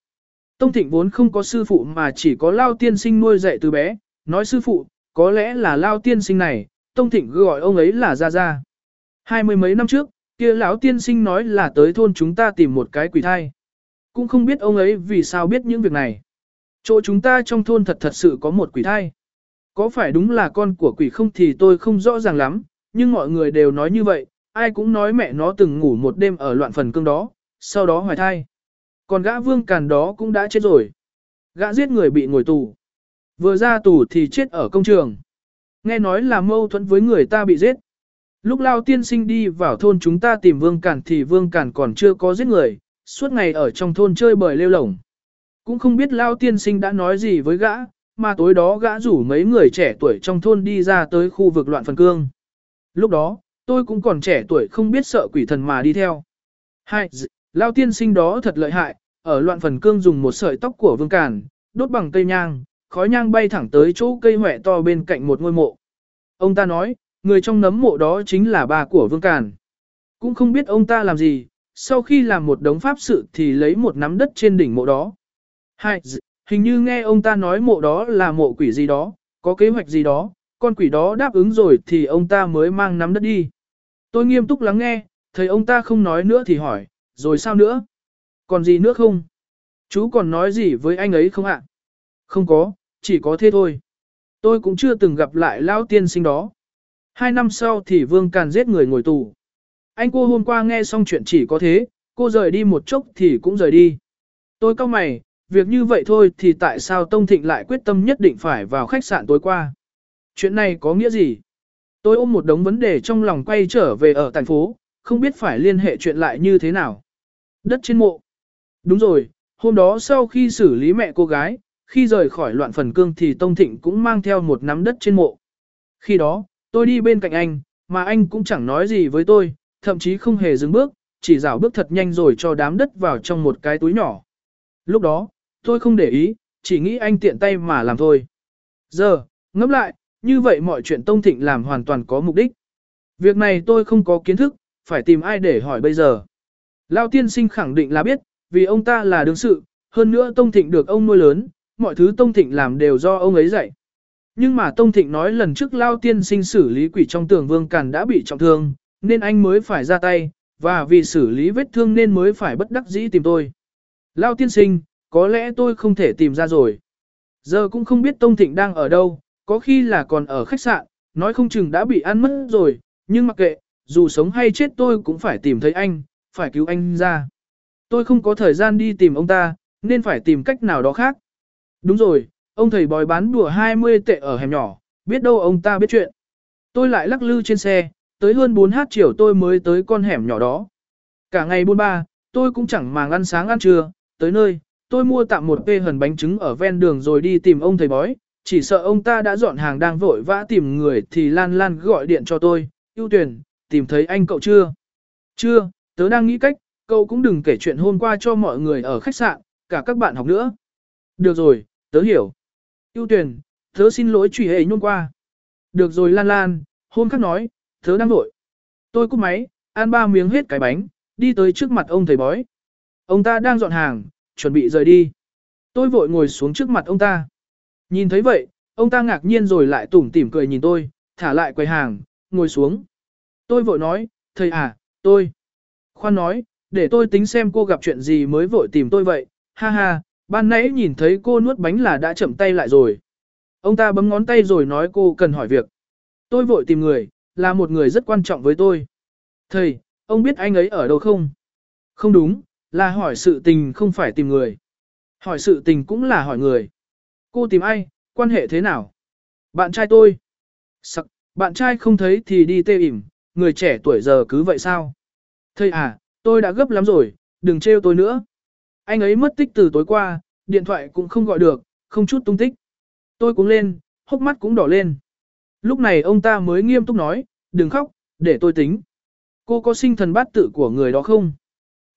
Tông Thịnh vốn không có sư phụ mà chỉ có Lao tiên sinh nuôi dạy từ bé, nói sư phụ, có lẽ là Lao tiên sinh này, Tông Thịnh gọi ông ấy là Gia Gia. Hai mươi mấy năm trước, kia lão tiên sinh nói là tới thôn chúng ta tìm một cái quỷ thai. Cũng không biết ông ấy vì sao biết những việc này. Chỗ chúng ta trong thôn thật thật sự có một quỷ thai. Có phải đúng là con của quỷ không thì tôi không rõ ràng lắm, nhưng mọi người đều nói như vậy, ai cũng nói mẹ nó từng ngủ một đêm ở loạn phần cương đó, sau đó hoài thai. Còn gã vương càn đó cũng đã chết rồi. Gã giết người bị ngồi tù. Vừa ra tù thì chết ở công trường. Nghe nói là mâu thuẫn với người ta bị giết. Lúc Lao tiên sinh đi vào thôn chúng ta tìm Vương Cản thì Vương Cản còn chưa có giết người, suốt ngày ở trong thôn chơi bời lêu lổng. Cũng không biết Lao tiên sinh đã nói gì với gã, mà tối đó gã rủ mấy người trẻ tuổi trong thôn đi ra tới khu vực loạn phần cương. Lúc đó, tôi cũng còn trẻ tuổi không biết sợ quỷ thần mà đi theo. Hai, Lao tiên sinh đó thật lợi hại, ở loạn phần cương dùng một sợi tóc của Vương Cản, đốt bằng cây nhang, khói nhang bay thẳng tới chỗ cây hỏe to bên cạnh một ngôi mộ. Ông ta nói, người trong nấm mộ đó chính là bà của Vương Càn. Cũng không biết ông ta làm gì, sau khi làm một đống pháp sự thì lấy một nắm đất trên đỉnh mộ đó. Hai, hình như nghe ông ta nói mộ đó là mộ quỷ gì đó, có kế hoạch gì đó, con quỷ đó đáp ứng rồi thì ông ta mới mang nắm đất đi. Tôi nghiêm túc lắng nghe, thấy ông ta không nói nữa thì hỏi, rồi sao nữa? Còn gì nữa không? Chú còn nói gì với anh ấy không ạ? Không có, chỉ có thế thôi. Tôi cũng chưa từng gặp lại lão tiên sinh đó. Hai năm sau thì Vương Càn giết người ngồi tù. Anh cô hôm qua nghe xong chuyện chỉ có thế, cô rời đi một chốc thì cũng rời đi. Tôi cao mày, việc như vậy thôi thì tại sao Tông Thịnh lại quyết tâm nhất định phải vào khách sạn tối qua? Chuyện này có nghĩa gì? Tôi ôm một đống vấn đề trong lòng quay trở về ở thành phố, không biết phải liên hệ chuyện lại như thế nào. Đất trên mộ. Đúng rồi, hôm đó sau khi xử lý mẹ cô gái, khi rời khỏi loạn phần cương thì Tông Thịnh cũng mang theo một nắm đất trên mộ. Khi đó, tôi đi bên cạnh anh, mà anh cũng chẳng nói gì với tôi, thậm chí không hề dừng bước, chỉ dạo bước thật nhanh rồi cho đám đất vào trong một cái túi nhỏ. Lúc đó, tôi không để ý, chỉ nghĩ anh tiện tay mà làm thôi. Giờ, ngẫm lại, như vậy mọi chuyện Tông Thịnh làm hoàn toàn có mục đích. Việc này tôi không có kiến thức, phải tìm ai để hỏi bây giờ. Lao tiên sinh khẳng định là biết, vì ông ta là đương sự, hơn nữa Tông Thịnh được ông nuôi lớn, mọi thứ Tông Thịnh làm đều do ông ấy dạy. Nhưng mà Tông Thịnh nói lần trước Lao tiên sinh xử lý quỷ trong tường vương càn đã bị trọng thương, nên anh mới phải ra tay, và vì xử lý vết thương nên mới phải bất đắc dĩ tìm tôi. Lao tiên sinh, có lẽ tôi không thể tìm ra rồi. Giờ cũng không biết Tông Thịnh đang ở đâu, có khi là còn ở khách sạn, nói không chừng đã bị ăn mất rồi, nhưng mặc kệ, dù sống hay chết tôi cũng phải tìm thấy anh, phải cứu anh ra. Tôi không có thời gian đi tìm ông ta, nên phải tìm cách nào đó khác. Đúng rồi, ông thầy bói bán đùa 20 tệ ở hẻm nhỏ, biết đâu ông ta biết chuyện. Tôi lại lắc lư trên xe, tới hơn 4h chiều tôi mới tới con hẻm nhỏ đó. Cả ngày buôn ba, tôi cũng chẳng màng ăn sáng ăn trưa, tới nơi, tôi mua tạm một pê hần bánh trứng ở ven đường rồi đi tìm ông thầy bói, chỉ sợ ông ta đã dọn hàng đang vội vã tìm người thì Lan Lan gọi điện cho tôi, ưu tuyển, tìm thấy anh cậu chưa? Chưa, tớ đang nghĩ cách, cậu cũng đừng kể chuyện hôm qua cho mọi người ở khách sạn, cả các bạn học nữa. Được rồi, tớ hiểu. Ưu tuyển, tớ xin lỗi truy hệ nhôn qua. Được rồi Lan Lan, hôm khác nói, Thớ đang vội. Tôi cúp máy, ăn ba miếng hết cái bánh, đi tới trước mặt ông thầy bói. Ông ta đang dọn hàng, chuẩn bị rời đi. Tôi vội ngồi xuống trước mặt ông ta. Nhìn thấy vậy, ông ta ngạc nhiên rồi lại tủm tỉm cười nhìn tôi, thả lại quầy hàng, ngồi xuống. Tôi vội nói, thầy à, tôi. Khoan nói, để tôi tính xem cô gặp chuyện gì mới vội tìm tôi vậy, ha ha, ban nãy nhìn thấy cô nuốt bánh là đã chậm tay lại rồi. Ông ta bấm ngón tay rồi nói cô cần hỏi việc. Tôi vội tìm người, là một người rất quan trọng với tôi. Thầy, ông biết anh ấy ở đâu không? Không đúng, là hỏi sự tình không phải tìm người. Hỏi sự tình cũng là hỏi người. Cô tìm ai, quan hệ thế nào? Bạn trai tôi. Sắc, bạn trai không thấy thì đi tê ỉm, người trẻ tuổi giờ cứ vậy sao? Thầy à, tôi đã gấp lắm rồi, đừng trêu tôi nữa. Anh ấy mất tích từ tối qua, điện thoại cũng không gọi được, không chút tung tích. Tôi cũng lên, hốc mắt cũng đỏ lên. Lúc này ông ta mới nghiêm túc nói, đừng khóc, để tôi tính. Cô có sinh thần bát tự của người đó không?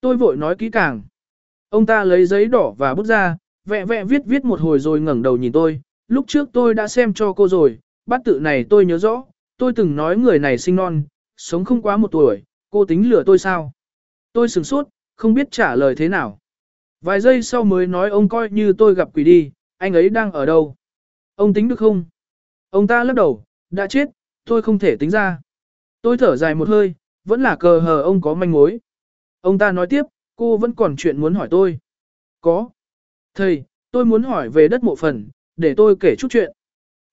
Tôi vội nói kỹ càng. Ông ta lấy giấy đỏ và bút ra, vẹ vẹ viết viết một hồi rồi ngẩng đầu nhìn tôi. Lúc trước tôi đã xem cho cô rồi, bát tự này tôi nhớ rõ. Tôi từng nói người này sinh non, sống không quá một tuổi, cô tính lừa tôi sao? Tôi sửng sốt, không biết trả lời thế nào. Vài giây sau mới nói ông coi như tôi gặp quỷ đi, anh ấy đang ở đâu? Ông tính được không? Ông ta lắc đầu, đã chết, tôi không thể tính ra. Tôi thở dài một hơi, vẫn là cờ hờ ông có manh mối. Ông ta nói tiếp, cô vẫn còn chuyện muốn hỏi tôi. Có. Thầy, tôi muốn hỏi về đất mộ phần, để tôi kể chút chuyện.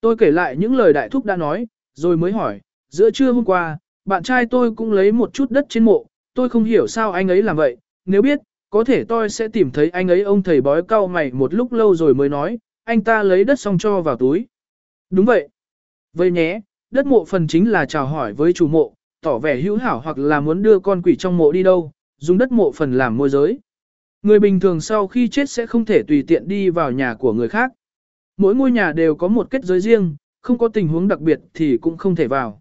Tôi kể lại những lời đại thúc đã nói, rồi mới hỏi, giữa trưa hôm qua, bạn trai tôi cũng lấy một chút đất trên mộ, tôi không hiểu sao anh ấy làm vậy, nếu biết, có thể tôi sẽ tìm thấy anh ấy ông thầy bói cau mày một lúc lâu rồi mới nói, anh ta lấy đất xong cho vào túi. Đúng vậy. Vây nhé, đất mộ phần chính là chào hỏi với chủ mộ, tỏ vẻ hữu hảo hoặc là muốn đưa con quỷ trong mộ đi đâu, dùng đất mộ phần làm môi giới. Người bình thường sau khi chết sẽ không thể tùy tiện đi vào nhà của người khác. Mỗi ngôi nhà đều có một kết giới riêng, không có tình huống đặc biệt thì cũng không thể vào.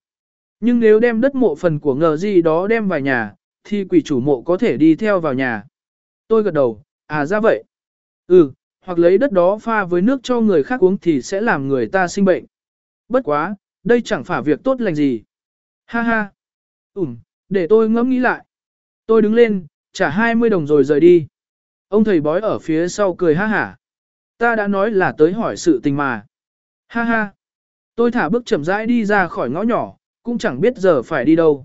Nhưng nếu đem đất mộ phần của ngờ gì đó đem vào nhà, thì quỷ chủ mộ có thể đi theo vào nhà. Tôi gật đầu, à ra vậy. Ừ, hoặc lấy đất đó pha với nước cho người khác uống thì sẽ làm người ta sinh bệnh. Bất quá, đây chẳng phải việc tốt lành gì. Ha ha. Ừm, để tôi ngẫm nghĩ lại. Tôi đứng lên, trả 20 đồng rồi rời đi. Ông thầy bói ở phía sau cười ha hả. Ta đã nói là tới hỏi sự tình mà. Ha ha. Tôi thả bước chậm rãi đi ra khỏi ngõ nhỏ, cũng chẳng biết giờ phải đi đâu.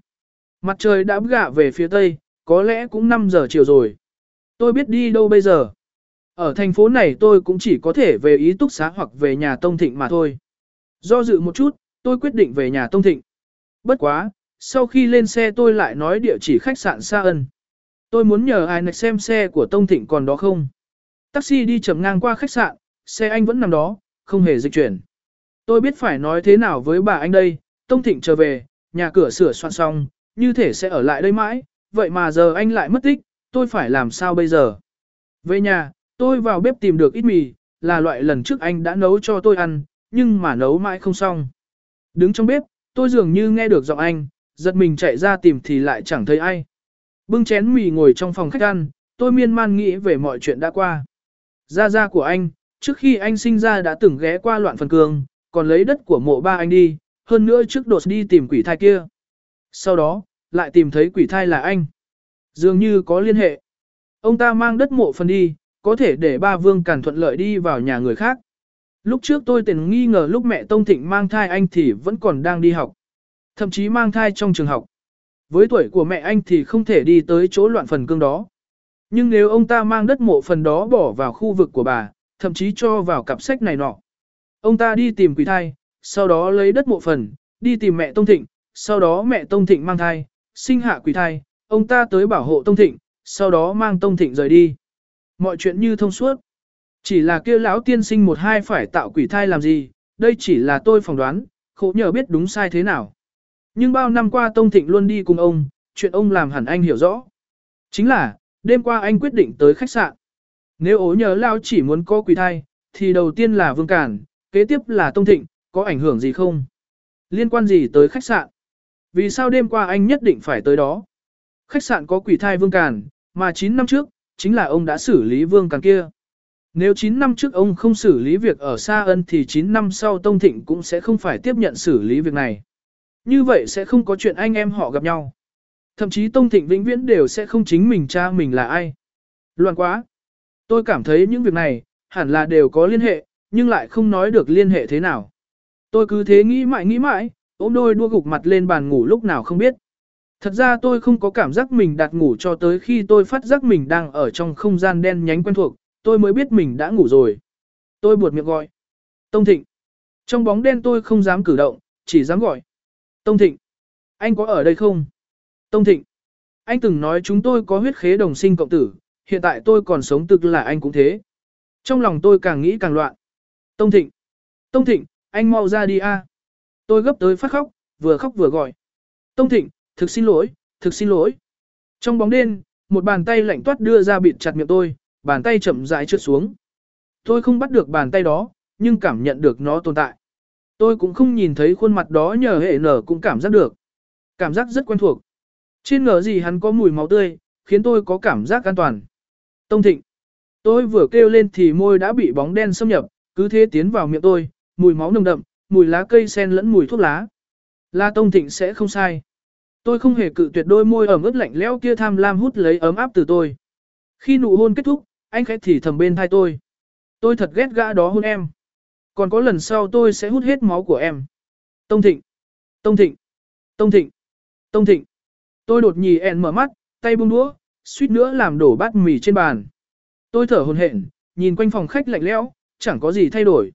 Mặt trời đã gạ về phía tây, có lẽ cũng 5 giờ chiều rồi. Tôi biết đi đâu bây giờ. Ở thành phố này tôi cũng chỉ có thể về ý túc xá hoặc về nhà Tông Thịnh mà thôi. Do dự một chút, tôi quyết định về nhà Tông Thịnh. Bất quá, sau khi lên xe tôi lại nói địa chỉ khách sạn Sa Ân. Tôi muốn nhờ ai nạch xem xe của Tông Thịnh còn đó không. Taxi đi chậm ngang qua khách sạn, xe anh vẫn nằm đó, không hề dịch chuyển. Tôi biết phải nói thế nào với bà anh đây, Tông Thịnh trở về, nhà cửa sửa soạn xong, như thể sẽ ở lại đây mãi, vậy mà giờ anh lại mất tích, tôi phải làm sao bây giờ? Về nhà, tôi vào bếp tìm được ít mì, là loại lần trước anh đã nấu cho tôi ăn, nhưng mà nấu mãi không xong. Đứng trong bếp, tôi dường như nghe được giọng anh, giật mình chạy ra tìm thì lại chẳng thấy ai. Bưng chén mì ngồi trong phòng khách ăn, tôi miên man nghĩ về mọi chuyện đã qua. Gia gia của anh, trước khi anh sinh ra đã từng ghé qua loạn phần cường, còn lấy đất của mộ ba anh đi, hơn nữa trước đột đi tìm quỷ thai kia. Sau đó, lại tìm thấy quỷ thai là anh. Dường như có liên hệ. Ông ta mang đất mộ phần đi, có thể để ba vương càn thuận lợi đi vào nhà người khác. Lúc trước tôi từng nghi ngờ lúc mẹ Tông Thịnh mang thai anh thì vẫn còn đang đi học. Thậm chí mang thai trong trường học. Với tuổi của mẹ anh thì không thể đi tới chỗ loạn phần cương đó. Nhưng nếu ông ta mang đất mộ phần đó bỏ vào khu vực của bà, thậm chí cho vào cặp sách này nọ. Ông ta đi tìm quỷ thai, sau đó lấy đất mộ phần, đi tìm mẹ Tông Thịnh, sau đó mẹ Tông Thịnh mang thai, sinh hạ quỷ thai, ông ta tới bảo hộ Tông Thịnh, sau đó mang Tông Thịnh rời đi. Mọi chuyện như thông suốt. Chỉ là kia lão tiên sinh một hai phải tạo quỷ thai làm gì, đây chỉ là tôi phỏng đoán, khổ nhờ biết đúng sai thế nào. Nhưng bao năm qua Tông Thịnh luôn đi cùng ông, chuyện ông làm hẳn anh hiểu rõ. Chính là, đêm qua anh quyết định tới khách sạn. Nếu ố nhớ lao chỉ muốn có quỷ thai, thì đầu tiên là Vương Cản, kế tiếp là Tông Thịnh, có ảnh hưởng gì không? Liên quan gì tới khách sạn? Vì sao đêm qua anh nhất định phải tới đó? Khách sạn có quỷ thai Vương Cản, mà 9 năm trước, chính là ông đã xử lý Vương Cản kia. Nếu 9 năm trước ông không xử lý việc ở Sa Ân thì 9 năm sau Tông Thịnh cũng sẽ không phải tiếp nhận xử lý việc này. Như vậy sẽ không có chuyện anh em họ gặp nhau. Thậm chí Tông Thịnh vĩnh viễn đều sẽ không chính mình cha mình là ai. Loạn quá. Tôi cảm thấy những việc này, hẳn là đều có liên hệ, nhưng lại không nói được liên hệ thế nào. Tôi cứ thế nghĩ mãi nghĩ mãi, ôm đôi đua gục mặt lên bàn ngủ lúc nào không biết. Thật ra tôi không có cảm giác mình đặt ngủ cho tới khi tôi phát giác mình đang ở trong không gian đen nhánh quen thuộc, tôi mới biết mình đã ngủ rồi. Tôi buột miệng gọi. Tông Thịnh. Trong bóng đen tôi không dám cử động, chỉ dám gọi. Tông Thịnh. Anh có ở đây không? Tông Thịnh. Anh từng nói chúng tôi có huyết khế đồng sinh cộng tử, hiện tại tôi còn sống tức là anh cũng thế. Trong lòng tôi càng nghĩ càng loạn. Tông Thịnh. Tông Thịnh, anh mau ra đi a. Tôi gấp tới phát khóc, vừa khóc vừa gọi. Tông Thịnh, thực xin lỗi, thực xin lỗi. Trong bóng đen, một bàn tay lạnh toát đưa ra bịt chặt miệng tôi, bàn tay chậm rãi trượt xuống. Tôi không bắt được bàn tay đó, nhưng cảm nhận được nó tồn tại. Tôi cũng không nhìn thấy khuôn mặt đó nhờ hệ nở cũng cảm giác được. Cảm giác rất quen thuộc. Trên ngờ gì hắn có mùi máu tươi, khiến tôi có cảm giác an toàn. Tông Thịnh. Tôi vừa kêu lên thì môi đã bị bóng đen xâm nhập, cứ thế tiến vào miệng tôi, mùi máu nồng đậm, mùi lá cây sen lẫn mùi thuốc lá. La Tông Thịnh sẽ không sai. Tôi không hề cự tuyệt đôi môi ẩm ướt lạnh lẽo kia tham lam hút lấy ấm áp từ tôi. Khi nụ hôn kết thúc, anh khẽ thì thầm bên thai tôi. Tôi thật ghét gã đó hôn em. Còn có lần sau tôi sẽ hút hết máu của em. Tông Thịnh. Tông Thịnh. Tông Thịnh. Tông Thịnh. Tôi đột nhì ẹn mở mắt, tay buông đũa, suýt nữa làm đổ bát mì trên bàn. Tôi thở hồn hển, nhìn quanh phòng khách lạnh lẽo, chẳng có gì thay đổi.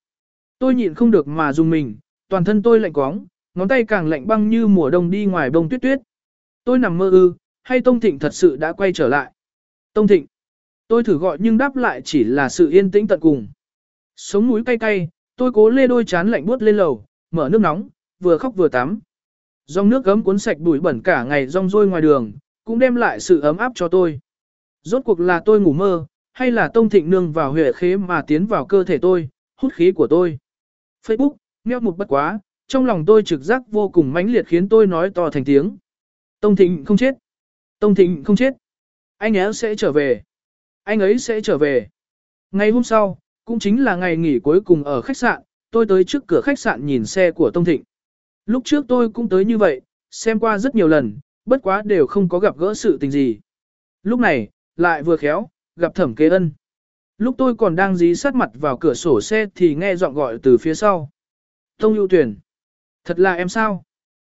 Tôi nhịn không được mà dùng mình, toàn thân tôi lạnh quóng, ngón tay càng lạnh băng như mùa đông đi ngoài bông tuyết tuyết. Tôi nằm mơ ư, hay Tông Thịnh thật sự đã quay trở lại. Tông Thịnh. Tôi thử gọi nhưng đáp lại chỉ là sự yên tĩnh tận cùng. Sống mũi cay cay, tôi cố lê đôi chán lạnh buốt lên lầu, mở nước nóng, vừa khóc vừa tắm. Dòng nước gấm cuốn sạch bụi bẩn cả ngày rong rôi ngoài đường, cũng đem lại sự ấm áp cho tôi. Rốt cuộc là tôi ngủ mơ, hay là tông thịnh nương vào huệ khế mà tiến vào cơ thể tôi, hút khí của tôi. Facebook, meo một bất quá, trong lòng tôi trực giác vô cùng mãnh liệt khiến tôi nói to thành tiếng. Tông thịnh không chết. Tông thịnh không chết. Anh ấy sẽ trở về. Anh ấy sẽ trở về. Ngày hôm sau, cũng chính là ngày nghỉ cuối cùng ở khách sạn, tôi tới trước cửa khách sạn nhìn xe của Tông Thịnh. Lúc trước tôi cũng tới như vậy, xem qua rất nhiều lần, bất quá đều không có gặp gỡ sự tình gì. Lúc này, lại vừa khéo, gặp thẩm kế ân. Lúc tôi còn đang dí sát mặt vào cửa sổ xe thì nghe giọng gọi từ phía sau. Tông ưu tuyển. Thật là em sao?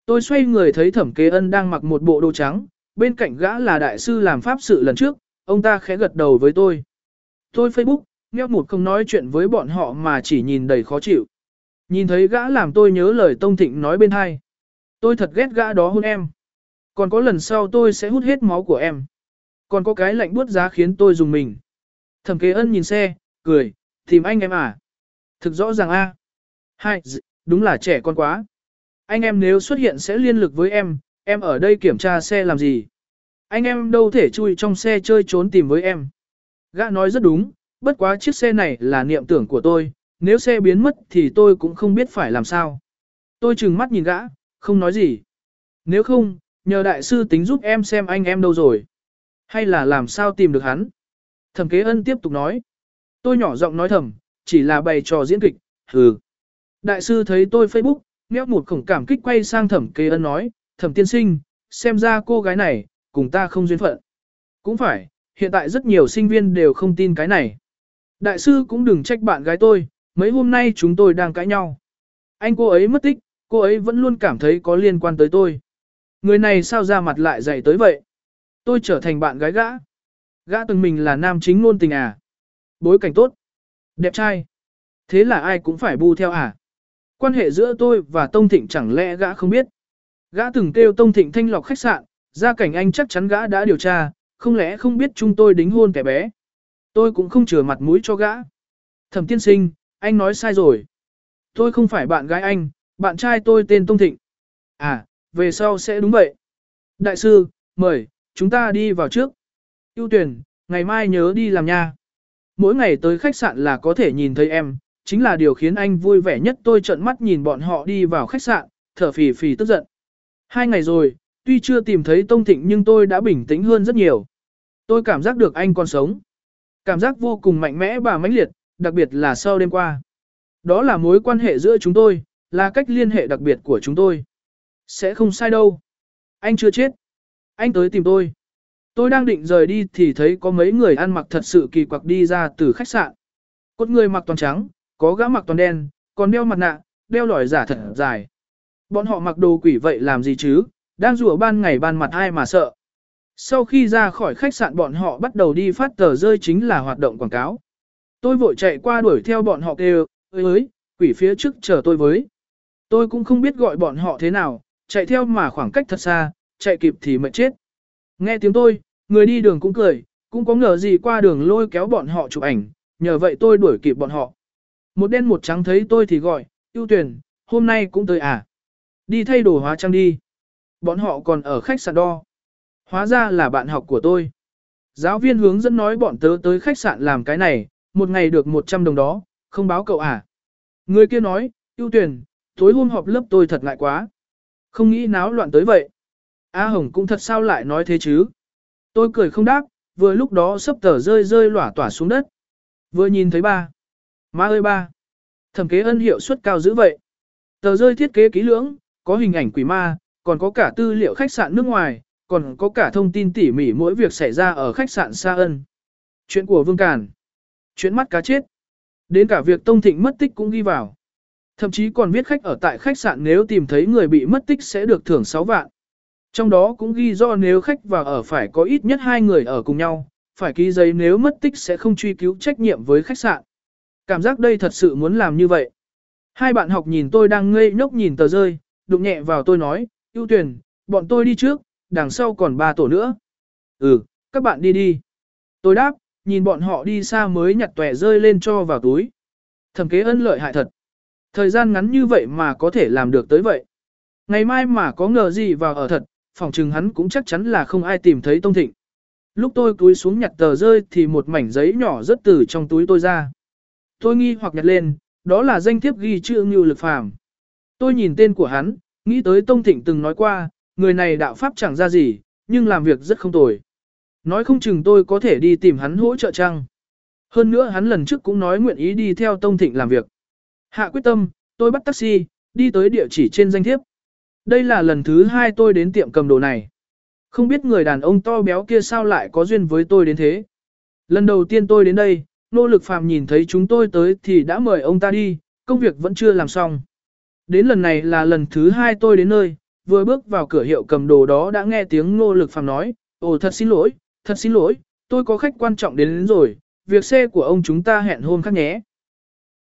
Tôi xoay người thấy thẩm kế ân đang mặc một bộ đồ trắng, bên cạnh gã là đại sư làm pháp sự lần trước, ông ta khẽ gật đầu với tôi. Tôi Facebook, nghe một không nói chuyện với bọn họ mà chỉ nhìn đầy khó chịu. Nhìn thấy gã làm tôi nhớ lời Tông Thịnh nói bên hai. Tôi thật ghét gã đó hôn em. Còn có lần sau tôi sẽ hút hết máu của em. Còn có cái lạnh buốt giá khiến tôi dùng mình. Thẩm kế ân nhìn xe, cười, tìm anh em à. Thực rõ ràng a. Hai, đúng là trẻ con quá. Anh em nếu xuất hiện sẽ liên lực với em, em ở đây kiểm tra xe làm gì. Anh em đâu thể chui trong xe chơi trốn tìm với em. Gã nói rất đúng, bất quá chiếc xe này là niệm tưởng của tôi, nếu xe biến mất thì tôi cũng không biết phải làm sao. Tôi chừng mắt nhìn gã, không nói gì. Nếu không, nhờ đại sư tính giúp em xem anh em đâu rồi. Hay là làm sao tìm được hắn. Thẩm kế ân tiếp tục nói. Tôi nhỏ giọng nói thầm, chỉ là bày trò diễn kịch, hừ. Đại sư thấy tôi Facebook, méo một khổng cảm kích quay sang thẩm kế ân nói, thẩm tiên sinh, xem ra cô gái này, cùng ta không duyên phận. Cũng phải, hiện tại rất nhiều sinh viên đều không tin cái này. Đại sư cũng đừng trách bạn gái tôi, mấy hôm nay chúng tôi đang cãi nhau. Anh cô ấy mất tích, cô ấy vẫn luôn cảm thấy có liên quan tới tôi. Người này sao ra mặt lại dạy tới vậy? Tôi trở thành bạn gái gã. Gã từng mình là nam chính luôn tình à? Bối cảnh tốt. Đẹp trai. Thế là ai cũng phải bu theo à? Quan hệ giữa tôi và Tông Thịnh chẳng lẽ gã không biết? Gã từng kêu Tông Thịnh thanh lọc khách sạn, gia cảnh anh chắc chắn gã đã điều tra, không lẽ không biết chúng tôi đính hôn kẻ bé? Tôi cũng không chừa mặt mũi cho gã. Thẩm tiên sinh, anh nói sai rồi. Tôi không phải bạn gái anh, bạn trai tôi tên Tông Thịnh. À, về sau sẽ đúng vậy. Đại sư, mời, chúng ta đi vào trước. Yêu tuyển, ngày mai nhớ đi làm nha. Mỗi ngày tới khách sạn là có thể nhìn thấy em, chính là điều khiến anh vui vẻ nhất tôi trợn mắt nhìn bọn họ đi vào khách sạn, thở phì phì tức giận. Hai ngày rồi, tuy chưa tìm thấy Tông Thịnh nhưng tôi đã bình tĩnh hơn rất nhiều. Tôi cảm giác được anh còn sống. Cảm giác vô cùng mạnh mẽ và mãnh liệt, đặc biệt là sau đêm qua. Đó là mối quan hệ giữa chúng tôi, là cách liên hệ đặc biệt của chúng tôi. Sẽ không sai đâu. Anh chưa chết. Anh tới tìm tôi. Tôi đang định rời đi thì thấy có mấy người ăn mặc thật sự kỳ quặc đi ra từ khách sạn. Cốt người mặc toàn trắng, có gã mặc toàn đen, còn đeo mặt nạ, đeo lỏi giả thật dài. Bọn họ mặc đồ quỷ vậy làm gì chứ, đang rủa ban ngày ban mặt ai mà sợ. Sau khi ra khỏi khách sạn bọn họ bắt đầu đi phát tờ rơi chính là hoạt động quảng cáo. Tôi vội chạy qua đuổi theo bọn họ kêu, ơi ơi, quỷ phía trước chờ tôi với. Tôi cũng không biết gọi bọn họ thế nào, chạy theo mà khoảng cách thật xa, chạy kịp thì mệt chết. Nghe tiếng tôi, người đi đường cũng cười, cũng có ngờ gì qua đường lôi kéo bọn họ chụp ảnh, nhờ vậy tôi đuổi kịp bọn họ. Một đen một trắng thấy tôi thì gọi, ưu tuyển, hôm nay cũng tới à. Đi thay đồ hóa trang đi. Bọn họ còn ở khách sạn đo. Hóa ra là bạn học của tôi. Giáo viên hướng dẫn nói bọn tớ tới khách sạn làm cái này, một ngày được 100 đồng đó, không báo cậu à. Người kia nói, ưu tuyển, tối hôm họp lớp tôi thật ngại quá. Không nghĩ náo loạn tới vậy. A Hồng cũng thật sao lại nói thế chứ. Tôi cười không đáp, vừa lúc đó sắp tờ rơi rơi lỏa tỏa xuống đất. Vừa nhìn thấy ba. Má ơi ba. Thẩm kế ân hiệu suất cao dữ vậy. Tờ rơi thiết kế kỹ lưỡng, có hình ảnh quỷ ma, còn có cả tư liệu khách sạn nước ngoài, còn có cả thông tin tỉ mỉ mỗi việc xảy ra ở khách sạn Sa Ân. Chuyện của Vương Càn. Chuyện mắt cá chết. Đến cả việc Tông Thịnh mất tích cũng ghi vào. Thậm chí còn viết khách ở tại khách sạn nếu tìm thấy người bị mất tích sẽ được thưởng 6 vạn. Trong đó cũng ghi do nếu khách vào ở phải có ít nhất hai người ở cùng nhau, phải ký giấy nếu mất tích sẽ không truy cứu trách nhiệm với khách sạn. Cảm giác đây thật sự muốn làm như vậy. Hai bạn học nhìn tôi đang ngây ngốc nhìn tờ rơi, đụng nhẹ vào tôi nói, ưu tuyển, bọn tôi đi trước, đằng sau còn ba tổ nữa. Ừ, các bạn đi đi. Tôi đáp, nhìn bọn họ đi xa mới nhặt tòe rơi lên cho vào túi. Thẩm kế ân lợi hại thật. Thời gian ngắn như vậy mà có thể làm được tới vậy. Ngày mai mà có ngờ gì vào ở thật, phòng trừng hắn cũng chắc chắn là không ai tìm thấy Tông Thịnh. Lúc tôi cúi xuống nhặt tờ rơi thì một mảnh giấy nhỏ rớt từ trong túi tôi ra. Tôi nghi hoặc nhặt lên, đó là danh thiếp ghi chữ Ngưu Lực Phàm. Tôi nhìn tên của hắn, nghĩ tới Tông Thịnh từng nói qua, người này đạo pháp chẳng ra gì, nhưng làm việc rất không tồi. Nói không chừng tôi có thể đi tìm hắn hỗ trợ chăng. Hơn nữa hắn lần trước cũng nói nguyện ý đi theo Tông Thịnh làm việc. Hạ quyết tâm, tôi bắt taxi, đi tới địa chỉ trên danh thiếp. Đây là lần thứ hai tôi đến tiệm cầm đồ này. Không biết người đàn ông to béo kia sao lại có duyên với tôi đến thế. Lần đầu tiên tôi đến đây, nô lực phàm nhìn thấy chúng tôi tới thì đã mời ông ta đi, công việc vẫn chưa làm xong. Đến lần này là lần thứ hai tôi đến nơi, vừa bước vào cửa hiệu cầm đồ đó đã nghe tiếng Ngô lực phàm nói, ồ thật xin lỗi, thật xin lỗi, tôi có khách quan trọng đến, đến rồi, việc xe của ông chúng ta hẹn hôm khác nhé.